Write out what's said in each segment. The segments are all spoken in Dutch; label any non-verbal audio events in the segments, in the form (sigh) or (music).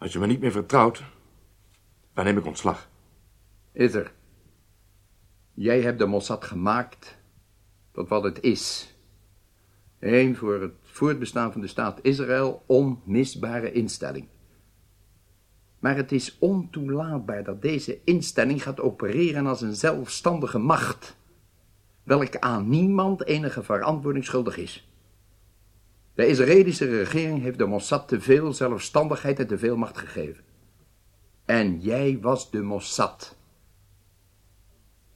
Als je me niet meer vertrouwt, dan neem ik ontslag. Is er. Jij hebt de Mossad gemaakt tot wat het is. Een voor het voortbestaan van de staat Israël onmisbare instelling. Maar het is ontoelaatbaar dat deze instelling gaat opereren als een zelfstandige macht, welke aan niemand enige verantwoording schuldig is. De Israëlische regering heeft de Mossad te veel zelfstandigheid en te veel macht gegeven. En jij was de Mossad.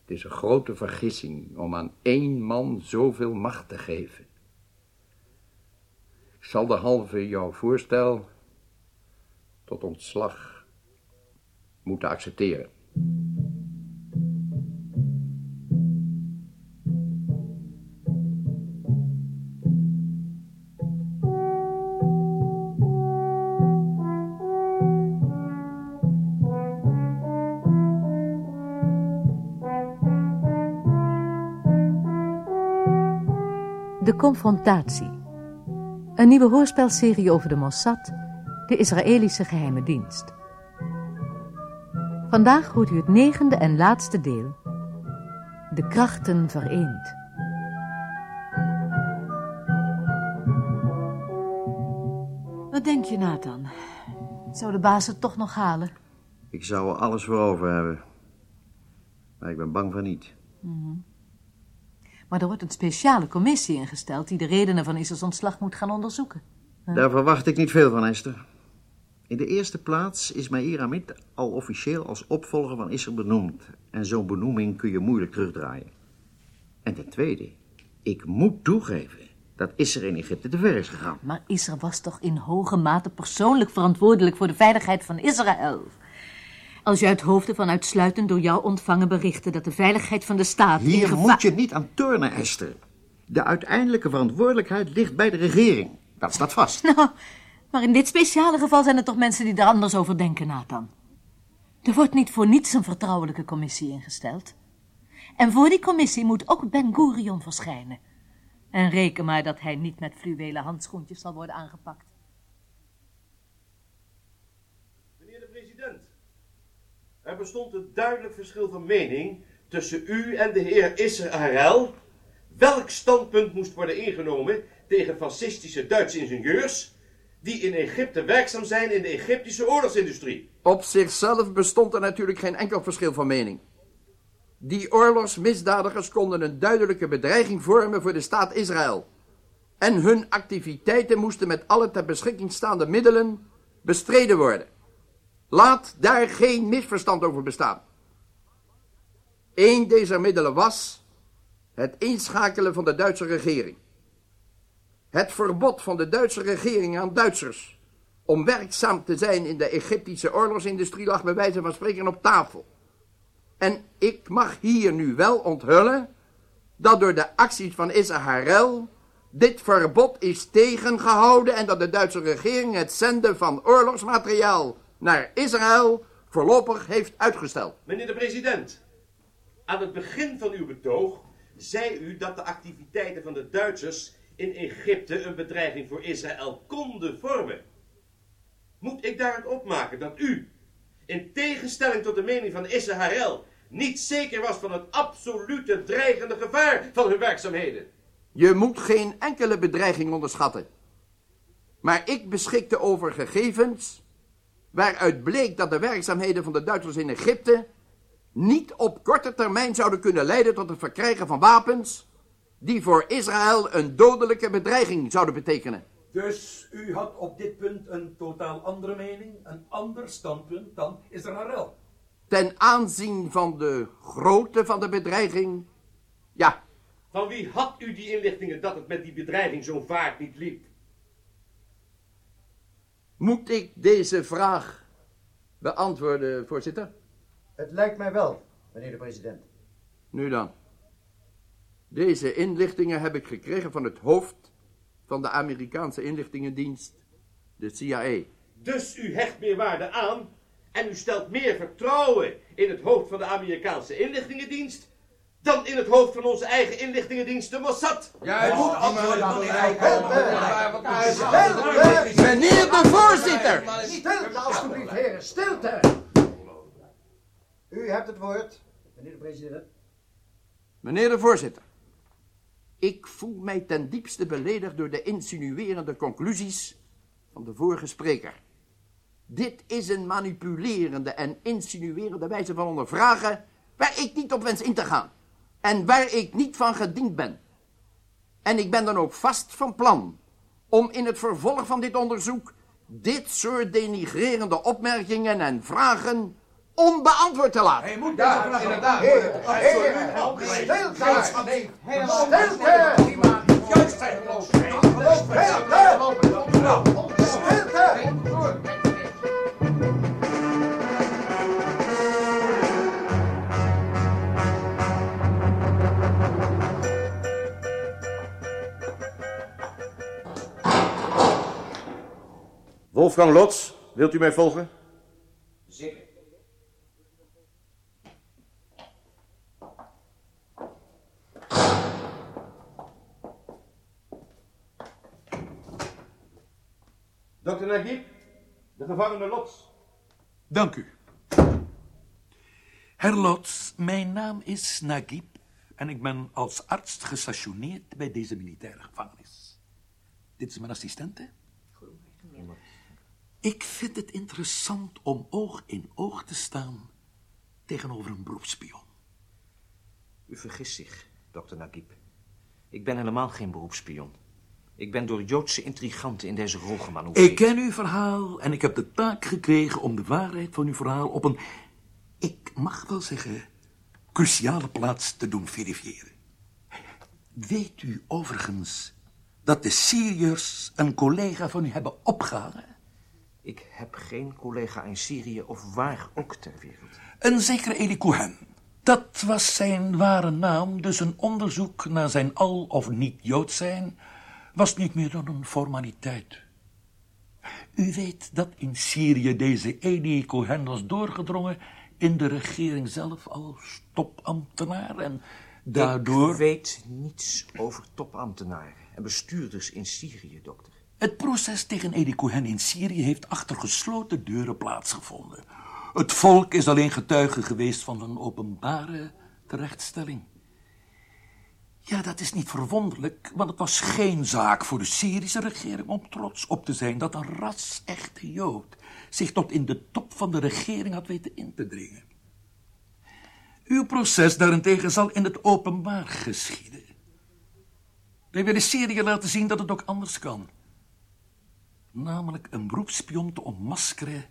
Het is een grote vergissing om aan één man zoveel macht te geven. Ik zal de halve jouw voorstel tot ontslag moeten accepteren. Confrontatie. Een nieuwe hoorspelserie over de Mossad, de Israëlische geheime dienst. Vandaag hoort u het negende en laatste deel. De krachten vereend. Wat denk je, Nathan? Zou de baas het toch nog halen? Ik zou er alles voor over hebben. Maar ik ben bang van niet. Maar er wordt een speciale commissie ingesteld... die de redenen van Isers ontslag moet gaan onderzoeken. Daar verwacht ik niet veel van, Esther. In de eerste plaats is Meir Amit al officieel als opvolger van Isser benoemd. En zo'n benoeming kun je moeilijk terugdraaien. En ten tweede, ik moet toegeven dat Isser in Egypte te ver is gegaan. Maar Isser was toch in hoge mate persoonlijk verantwoordelijk... voor de veiligheid van Israël. Als je uit hoofden van uitsluitend door jou ontvangen berichten... dat de veiligheid van de staat in Hier moet je niet aan turnen, Esther. De uiteindelijke verantwoordelijkheid ligt bij de regering. Dat staat vast. (laughs) Nou, maar in dit speciale geval zijn er toch mensen die er anders over denken, Nathan. Er wordt niet voor niets een vertrouwelijke commissie ingesteld. En voor die commissie moet ook Ben Gurion verschijnen. En reken maar dat hij niet met fluwelen handschoentjes zal worden aangepakt. Meneer de president, er bestond een duidelijk verschil van mening tussen u en de heer Israël. Welk standpunt moest worden ingenomen tegen fascistische Duitse ingenieurs die in Egypte werkzaam zijn in de Egyptische oorlogsindustrie? Op zichzelf bestond er natuurlijk geen enkel verschil van mening. Die oorlogsmisdadigers konden een duidelijke bedreiging vormen voor de staat Israël. En hun activiteiten moesten met alle ter beschikking staande middelen bestreden worden. Laat daar geen misverstand over bestaan. Eén deze middelen was het inschakelen van de Duitse regering. Het verbod van de Duitse regering aan Duitsers om werkzaam te zijn in de Egyptische oorlogsindustrie lag bij wijze van spreken op tafel. En ik mag hier nu wel onthullen dat door de acties van Israël dit verbod is tegengehouden en dat de Duitse regering het zenden van oorlogsmateriaal naar Israël voorlopig heeft uitgesteld. Meneer de president, aan het begin van uw betoog zei u dat de activiteiten van de Duitsers in Egypte een bedreiging voor Israël konden vormen. Moet ik daaruit opmaken dat u, in tegenstelling tot de mening van Israël, niet zeker was van het absolute dreigende gevaar van hun werkzaamheden? Je moet geen enkele bedreiging onderschatten. Maar ik beschikte over gegevens waaruit bleek dat de werkzaamheden van de Duitsers in Egypte niet op korte termijn zouden kunnen leiden tot het verkrijgen van wapens die voor Israël een dodelijke bedreiging zouden betekenen. Dus u had op dit punt een totaal andere mening, een ander standpunt dan Israël. Ten aanzien van de grootte van de bedreiging, ja, Van wie had u die inlichtingen dat het met die bedreiging zo'n vaart niet liep? Moet ik deze vraag beantwoorden, voorzitter? Het lijkt mij wel, meneer de president. Nu dan. Deze inlichtingen heb ik gekregen van het hoofd van de Amerikaanse inlichtingendienst, de CIA. Dus u hecht meer waarde aan en u stelt meer vertrouwen in het hoofd van de Amerikaanse inlichtingendienst dan in het hoofd van onze eigen inlichtingendienst, de Mossad. Juist, Meneer de voorzitter! Stilte, alstublieft, heren, stilte! U hebt het woord, meneer de president. Meneer de voorzitter, ik voel mij ten diepste beledigd door de insinuerende conclusies van de vorige spreker. Dit is een manipulerende en insinuerende wijze van ondervragen waar ik niet op wens in te gaan en waar ik niet van gediend ben. En ik ben dan ook vast van plan om in het vervolg van dit onderzoek dit soort denigrerende opmerkingen en vragen onbeantwoord te laten. Hij moet ja, inderdaad. Heren, stilte! Stilte! Juist zijn Stilte! Wolfgang Lots, wilt u mij volgen? Zeker. Dokter Nagib, de gevangene Lots. Dank u. Herr Lots, mijn naam is Nagib en ik ben als arts gestationeerd bij deze militaire gevangenis. Dit is mijn assistente. Ik vind het interessant om oog in oog te staan tegenover een beroepsspion. U vergist zich, dokter Nagib. Ik ben helemaal geen beroepsspion. Ik ben door Joodse intriganten in deze rol gemanoeuvreerd. Ik ken uw verhaal en ik heb de taak gekregen om de waarheid van uw verhaal op een, ik mag wel zeggen, cruciale plaats te doen verifiëren. Weet u overigens dat de Syriërs een collega van u hebben opgehangen? Ik heb geen collega in Syrië of waar ook ter wereld. Een zekere Eli Cohen. Dat was zijn ware naam, dus een onderzoek naar zijn al of niet Jood zijn was niet meer dan een formaliteit. U weet dat in Syrië deze Eli Cohen was doorgedrongen in de regering zelf als topambtenaar en daardoor... Ik weet niets over topambtenaren en bestuurders in Syrië, dokter. Het proces tegen Edi Cohen in Syrië heeft achter gesloten deuren plaatsgevonden. Het volk is alleen getuige geweest van een openbare terechtstelling. Ja, dat is niet verwonderlijk, want het was geen zaak voor de Syrische regering om trots op te zijn dat een ras-echte Jood zich tot in de top van de regering had weten in te dringen. Uw proces daarentegen zal in het openbaar geschieden. Wij willen Syrië laten zien dat het ook anders kan. Namelijk een beroepspion te ontmaskeren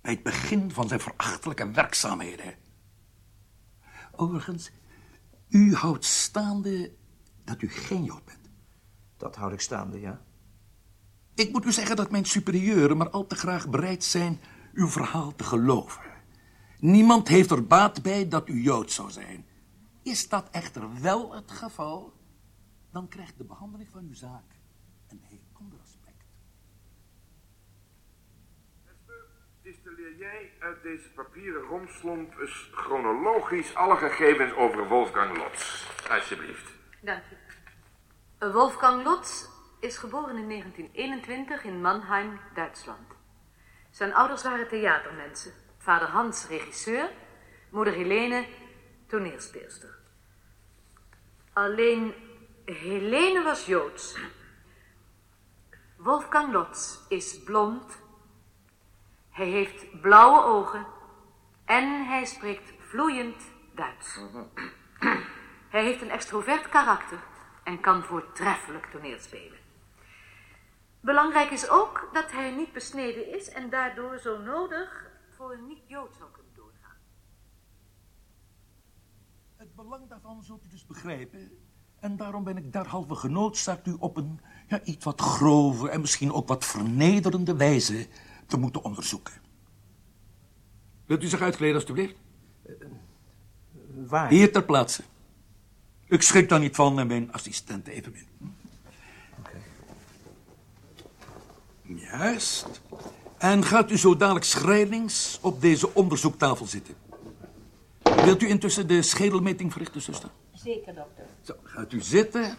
bij het begin van zijn verachtelijke werkzaamheden. Overigens, u houdt staande dat u geen Jood bent. Dat houd ik staande, ja. Ik moet u zeggen dat mijn superieuren maar al te graag bereid zijn uw verhaal te geloven. Niemand heeft er baat bij dat u Jood zou zijn. Is dat echter wel het geval, dan krijgt de behandeling van uw zaak een heel jij uit deze papieren romslomp eens chronologisch alle gegevens over Wolfgang Lotz, alsjeblieft. Dank u. Wolfgang Lotz is geboren in 1921 in Mannheim, Duitsland. Zijn ouders waren theatermensen. Vader Hans, regisseur. Moeder Helene, toneelspeelster. Alleen Helene was Joods. Wolfgang Lotz is blond. Hij heeft blauwe ogen. En hij spreekt vloeiend Duits. (clears throat) Hij heeft een extrovert karakter en kan voortreffelijk toneel spelen. Belangrijk is ook dat hij niet besneden is en daardoor zo nodig voor een niet-Jood zou kunnen doorgaan. Het belang daarvan zult u dus begrijpen. En daarom ben ik derhalve genoodzaakt u op een ja, iets wat grove en misschien ook wat vernederende wijze te moeten onderzoeken. Wilt u zich uitkleden, alstublieft? Waar? Hier ter plaatse. Ik schrik daar niet van en mijn assistent evenmin. Juist. En gaat u zo dadelijk schrijlings op deze onderzoektafel zitten. Wilt u intussen de schedelmeting verrichten, zuster? Zeker, dokter. Zo, gaat u zitten.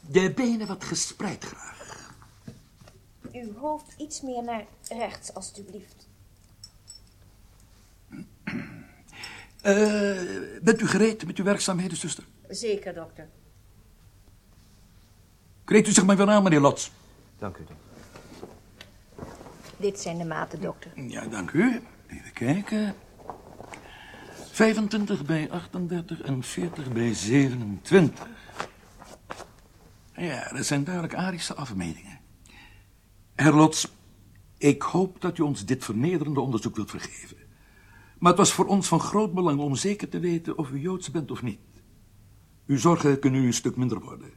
De benen wat gespreid graag. Uw hoofd iets meer naar rechts, alstublieft. Eh, bent u gereed met uw werkzaamheden, zuster? Zeker, dokter. Kreet u zich maar weer aan, meneer Lots. Dank u, dokter. Dit zijn de maten, dokter. Ja, dank u. Even kijken. 25 bij 38 en 40 bij 27. Ja, dat zijn duidelijk arische afmetingen. Herr Lots, ik hoop dat u ons dit vernederende onderzoek wilt vergeven. Maar het was voor ons van groot belang om zeker te weten of u Joods bent of niet. Uw zorgen kunnen u een stuk minder worden.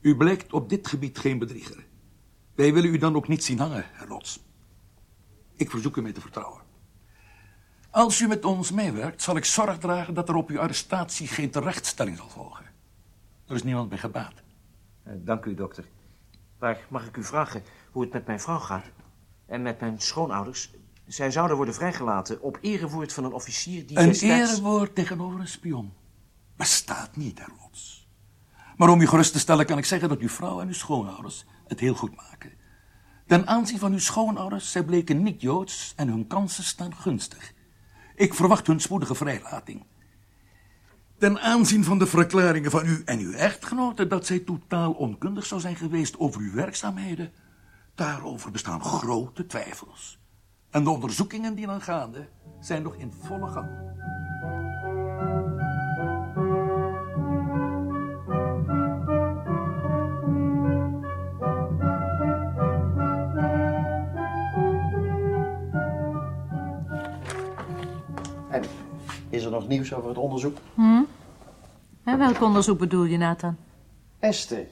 U blijkt op dit gebied geen bedrieger. Wij willen u dan ook niet zien hangen, Herr Lots. Ik verzoek u mij te vertrouwen. Als u met ons meewerkt, zal ik zorg dragen dat er op uw arrestatie geen terechtstelling zal volgen. Er is niemand bij gebaat. Eh, dank u, dokter. Maar mag ik u vragen hoe het met mijn vrouw gaat? En met mijn schoonouders? Zij zouden worden vrijgelaten op erewoord van een officier die Een destijds... erewoord tegenover een spion bestaat niet, Herr. Maar om u gerust te stellen kan ik zeggen dat uw vrouw en uw schoonouders het heel goed maken. Ten aanzien van uw schoonouders, zij bleken niet Joods en hun kansen staan gunstig. Ik verwacht hun spoedige vrijlating. Ten aanzien van de verklaringen van u en uw echtgenote dat zij totaal onkundig zou zijn geweest over uw werkzaamheden, daarover bestaan grote twijfels. En de onderzoekingen die dan gaande zijn nog in volle gang. En is er nog nieuws over het onderzoek? En welk onderzoek bedoel je, Nathan? Esther,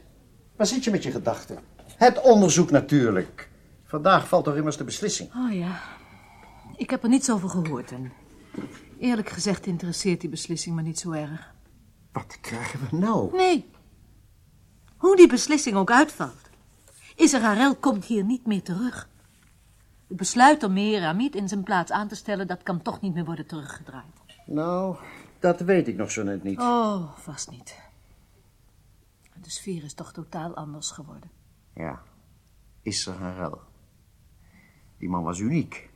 waar zit je met je gedachten? Het onderzoek natuurlijk. Vandaag valt toch immers de beslissing. Oh ja, ik heb er niets over gehoord en eerlijk gezegd interesseert die beslissing me niet zo erg. Wat krijgen we nou? Nee, hoe die beslissing ook uitvalt, Israël komt hier niet meer terug. Het besluit om Meeramid in zijn plaats aan te stellen, dat kan toch niet meer worden teruggedraaid. Nou, dat weet ik nog zo net niet. Oh, vast niet. De sfeer is toch totaal anders geworden. Ja, Israël. Die man was uniek.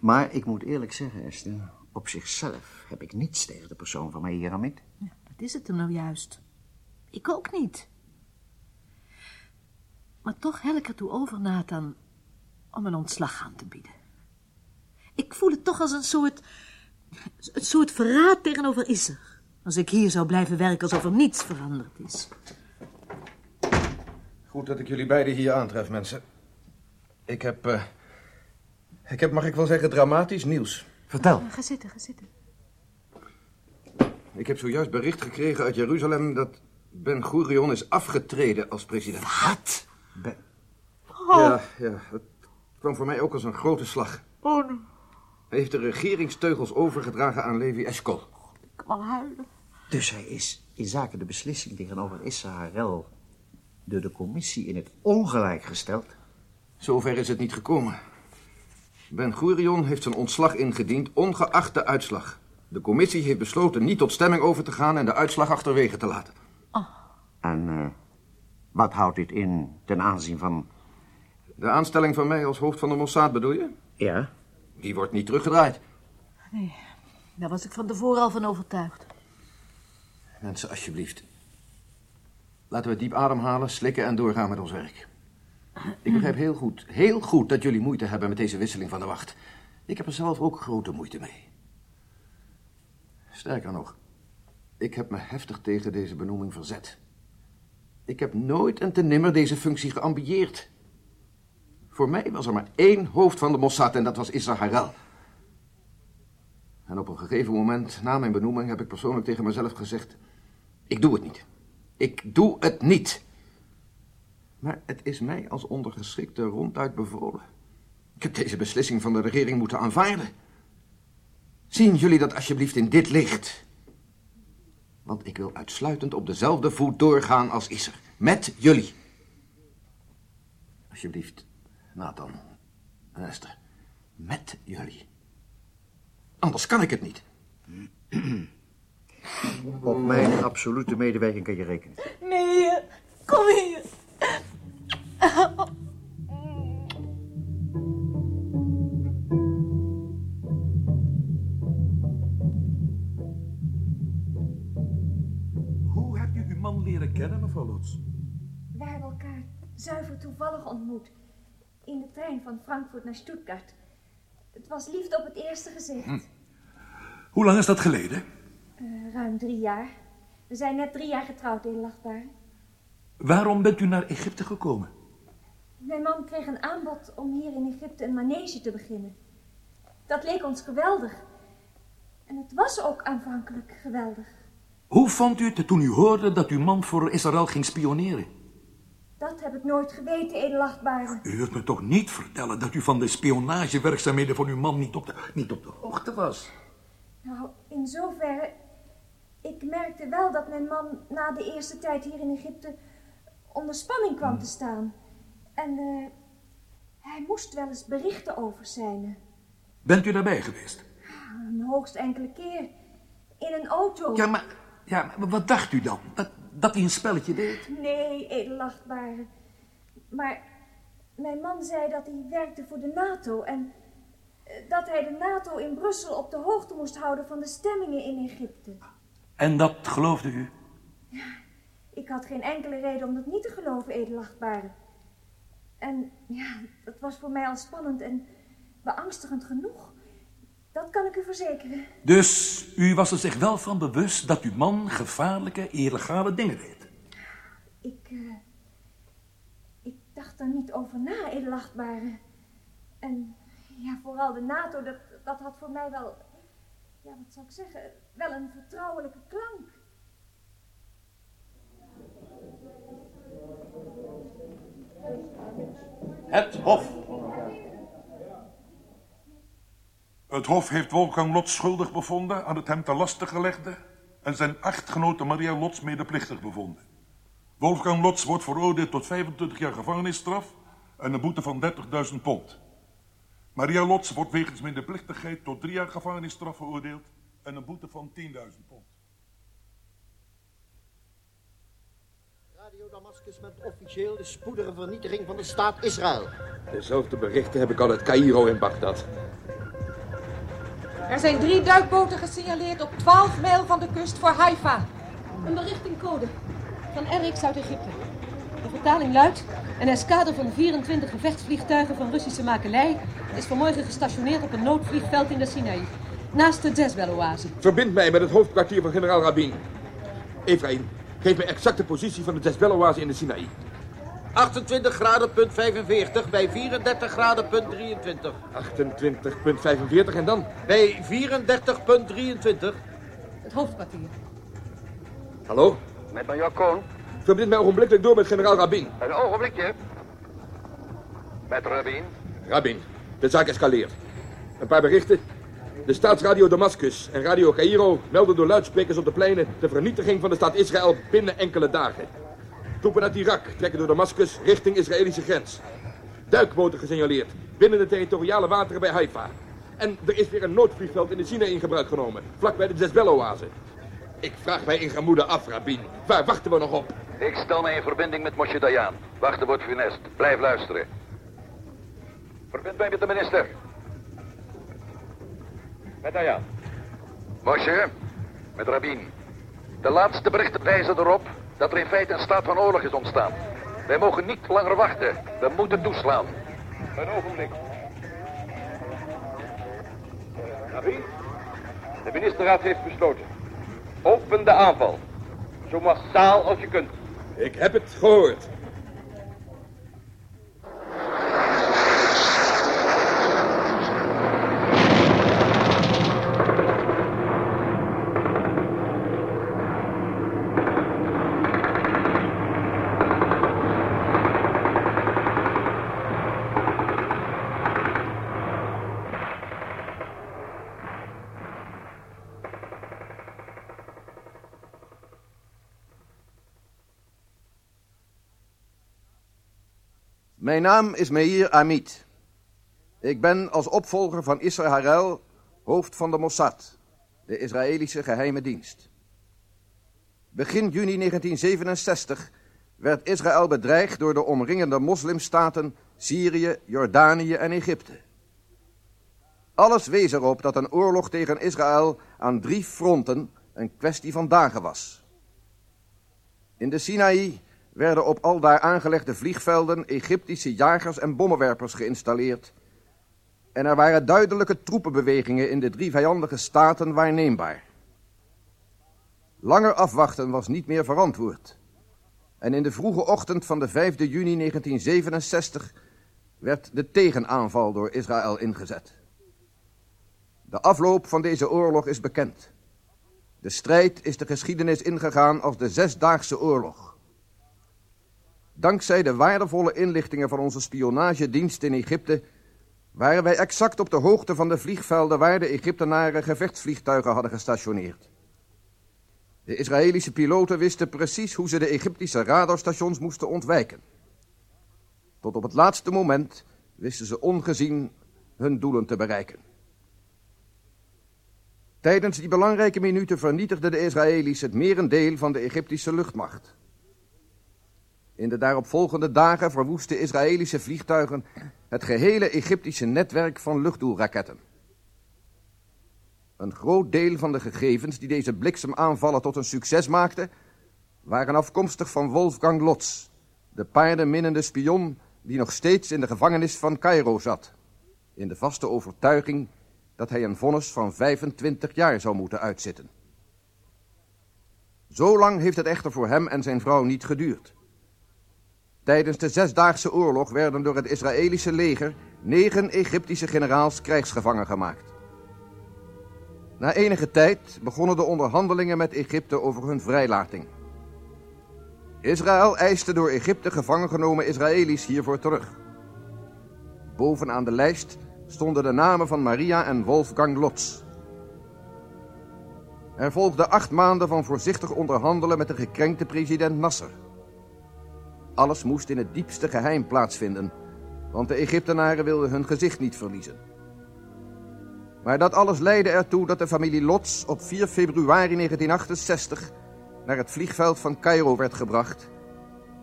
Maar ik moet eerlijk zeggen, Esther, op zichzelf heb ik niets tegen de persoon van Meeramid. Ja, dat is het hem nou juist. Ik ook niet. Maar toch hel ik ertoe over, Nathan, om een ontslag aan te bieden. Ik voel het toch als een soort, een soort verraad tegenover Isser. Als ik hier zou blijven werken alsof er niets veranderd is. Goed dat ik jullie beiden hier aantref, mensen. Ik heb, eh, ik heb, mag ik wel zeggen, dramatisch nieuws. Vertel. Ga zitten, ga zitten. Ik heb zojuist bericht gekregen uit Jeruzalem dat Ben Gurion is afgetreden als president. Wat? Ben- Ja, ja, het kwam voor mij ook als een grote slag. Oh. Hij heeft de regeringsteugels overgedragen aan Levi Eshkol. Ik kan huilen. Dus hij is in zaken de beslissing tegenover Israël door de commissie in het ongelijk gesteld. Zover is het niet gekomen. Ben Gurion heeft zijn ontslag ingediend, ongeacht de uitslag. De commissie heeft besloten niet tot stemming over te gaan en de uitslag achterwege te laten. En eh, wat houdt dit in ten aanzien van... De aanstelling van mij als hoofd van de Mossad bedoel je? Ja? Die wordt niet teruggedraaid. Daar was ik van tevoren al van overtuigd. Mensen, alsjeblieft. Laten we diep ademhalen, slikken en doorgaan met ons werk. Ik begrijp heel goed, heel goed dat jullie moeite hebben met deze wisseling van de wacht. Ik heb er zelf ook grote moeite mee. Sterker nog, ik heb me heftig tegen deze benoeming verzet. Ik heb nooit en te nimmer deze functie geambieerd. Voor mij was er maar één hoofd van de Mossad en dat was Harel. En op een gegeven moment, na mijn benoeming, heb ik persoonlijk tegen mezelf gezegd... Ik doe het niet. Ik doe het niet. Maar het is mij als ondergeschikte ronduit bevolen. Ik heb deze beslissing van de regering moeten aanvaarden. Zien jullie dat alsjeblieft in dit licht? Want ik wil uitsluitend op dezelfde voet doorgaan als Isser. Met jullie. Alsjeblieft, Nathan en Esther. Met jullie. Anders kan ik het niet. Op mijn absolute medewerking kan je rekenen. Meneer, kom hier. Hoe heb je uw man leren kennen, mevrouw Lots? We hebben elkaar zuiver toevallig ontmoet. In de trein van Frankfurt naar Stuttgart. Het was liefde op het eerste gezicht. Hoe lang is dat geleden? Eh, ruim drie jaar. We zijn net drie jaar getrouwd, edelachtbaar. Waarom bent u naar Egypte gekomen? Mijn man kreeg een aanbod om hier in Egypte een manege te beginnen. Dat leek ons geweldig. En het was ook aanvankelijk geweldig. Hoe vond u het toen u hoorde dat uw man voor Israël ging spioneren? Dat heb ik nooit geweten, edelachtbare. U wilt me toch niet vertellen dat u van de spionagewerkzaamheden van uw man niet op de, niet op de hoogte was? Nou, in zoverre... Ik merkte wel dat mijn man na de eerste tijd hier in Egypte onder spanning kwam te staan. En eh, hij moest wel eens berichten over zijn. Bent u daarbij geweest? Een hoogst enkele keer. In een auto. Ja, maar, ja, maar wat dacht u dan? Dat hij een spelletje deed? Nee, edelachtbare. Maar mijn man zei dat hij werkte voor de NATO en eh, dat hij de NATO in Brussel op de hoogte moest houden van de stemmingen in Egypte. En dat geloofde u? Ik had geen enkele reden om dat niet te geloven, edelachtbare. En ja, dat was voor mij al spannend en beangstigend genoeg. Dat kan ik u verzekeren. Dus u was er zich wel van bewust dat uw man gevaarlijke, illegale dingen deed? Ik, eh, ik dacht er niet over na, edelachtbare. En ja, vooral de NATO, dat, dat had voor mij wel, ja, wat zou ik zeggen, wel een vertrouwelijke klank. Het Hof. Het Hof heeft Wolfgang Lots schuldig bevonden aan het hem ten laste gelegde en zijn echtgenote Maria Lots medeplichtig bevonden. Wolfgang Lots wordt veroordeeld tot 25 jaar gevangenisstraf en een boete van 30.000 pond. Maria Lots wordt wegens medeplichtigheid tot drie jaar gevangenisstraf veroordeeld en een boete van 10.000 pond. Radio Damascus met officieel de spoedige vernietiging van de staat Israël. Dezelfde berichten heb ik al uit Cairo en Bagdad. Er zijn drie duikboten gesignaleerd op 12 mijl van de kust voor Haifa. Een berichtingcode van Eriks uit Egypte. De vertaling luidt... Een escadre van 24 gevechtsvliegtuigen van Russische makelij... is vanmorgen gestationeerd op een noodvliegveld in de Sinaï. Naast de Jezbel-oase. Verbind mij met het hoofdkwartier van generaal Rabin. Efraïm, geef me exacte positie van de Jezbel-oase in de Sinaï. 28 graden punt 45 bij 34 graden punt 23. 28,45 en dan? Bij 34 punt 23. Het hoofdkwartier. Hallo? Met major Koon. Verbind mij ogenblikkelijk door met generaal Rabin. Een ogenblikje. Met Rabin. Rabin, de zaak escaleert. Een paar berichten. De staatsradio Damascus en radio Cairo melden door luidsprekers op de pleinen de vernietiging van de staat Israël binnen enkele dagen. Troepen uit Irak trekken door Damascus richting Israëlische grens. Duikboten gesignaleerd binnen de territoriale wateren bij Haifa. En er is weer een noodvliegveld in de Sinaï in gebruik genomen, vlakbij de Jezbel-oase. Ik vraag mij in gemoede af, Rabin. Waar wachten we nog op? Ik stel mij in verbinding met Moshe Dayan. Wachten wordt funest. Blijf luisteren. Verbind mij met de minister. Met Dayan. Moshe, met Rabin. De laatste berichten wijzen erop dat er in feite een staat van oorlog is ontstaan. Wij mogen niet langer wachten. We moeten toeslaan. Een ogenblik. Rabin, de ministerraad heeft besloten. Open de aanval. Zo massaal als je kunt. Ik heb het gehoord. Mijn naam is Meir Amit. Ik ben als opvolger van Israël hoofd van de Mossad, de Israëlische geheime dienst. Begin juni 1967 werd Israël bedreigd door de omringende moslimstaten Syrië, Jordanië en Egypte. Alles wees erop dat een oorlog tegen Israël aan drie fronten een kwestie van dagen was. In de Sinaï werden op al daar aangelegde vliegvelden Egyptische jagers en bommenwerpers geïnstalleerd. En er waren duidelijke troepenbewegingen in de drie vijandige staten waarneembaar. Langer afwachten was niet meer verantwoord. En in de vroege ochtend van de 5 juni 1967 werd de tegenaanval door Israël ingezet. De afloop van deze oorlog is bekend. De strijd is de geschiedenis ingegaan als de Zesdaagse Oorlog. Dankzij de waardevolle inlichtingen van onze spionagedienst in Egypte... waren wij exact op de hoogte van de vliegvelden... waar de Egyptenaren gevechtsvliegtuigen hadden gestationeerd. De Israëlische piloten wisten precies hoe ze de Egyptische radarstations moesten ontwijken. Tot op het laatste moment wisten ze ongezien hun doelen te bereiken. Tijdens die belangrijke minuten vernietigden de Israëli's het merendeel van de Egyptische luchtmacht. In de daaropvolgende dagen verwoesten Israëlische vliegtuigen het gehele Egyptische netwerk van luchtdoelraketten. Een groot deel van de gegevens die deze bliksemaanvallen tot een succes maakten, waren afkomstig van Wolfgang Lotz, de paardenminnende spion die nog steeds in de gevangenis van Cairo zat, in de vaste overtuiging dat hij een vonnis van 25 jaar zou moeten uitzitten. Zo lang heeft het echter voor hem en zijn vrouw niet geduurd. Tijdens de Zesdaagse Oorlog werden door het Israëlische leger negen Egyptische generaals krijgsgevangen gemaakt. Na enige tijd begonnen de onderhandelingen met Egypte over hun vrijlating. Israël eiste door Egypte gevangen genomen Israëli's hiervoor terug. Bovenaan de lijst stonden de namen van Maria en Wolfgang Lotz. Er volgden acht maanden van voorzichtig onderhandelen met de gekrenkte president Nasser. Alles moest in het diepste geheim plaatsvinden, want de Egyptenaren wilden hun gezicht niet verliezen. Maar dat alles leidde ertoe dat de familie Lotz op 4 februari 1968 naar het vliegveld van Cairo werd gebracht,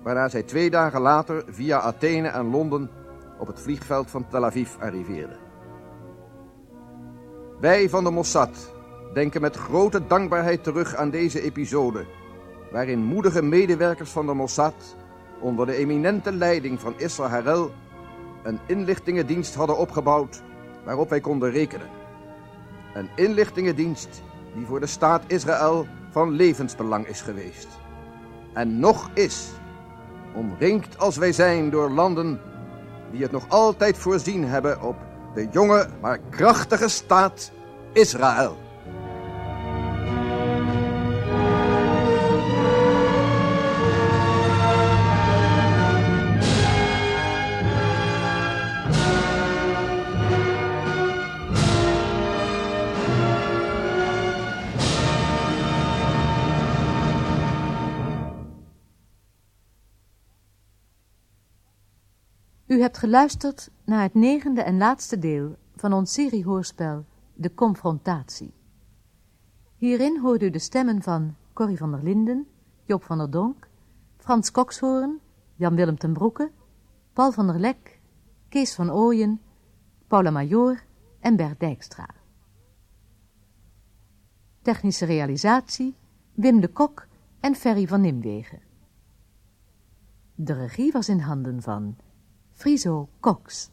waarna zij twee dagen later via Athene en Londen op het vliegveld van Tel Aviv arriveerden. Wij van de Mossad denken met grote dankbaarheid terug aan deze episode, waarin moedige medewerkers van de Mossad onder de eminente leiding van Isra Harel een inlichtingendienst hadden opgebouwd waarop wij konden rekenen. Een inlichtingendienst die voor de staat Israël van levensbelang is geweest. En nog is, omringd als wij zijn door landen die het nog altijd voorzien hebben op de jonge maar krachtige staat Israël. U hebt geluisterd naar het negende en laatste deel van ons seriehoorspel De Confrontatie. Hierin hoort u de stemmen van Corrie van der Linden, Job van der Donk, Frans Kokshoorn, Jan-Willem ten Broeke, Paul van der Lek, Kees van Ooyen, Paula Major en Bert Dijkstra. Technische realisatie Wim de Kok en Ferry van Nimwegen. De regie was in handen van Friso Cox.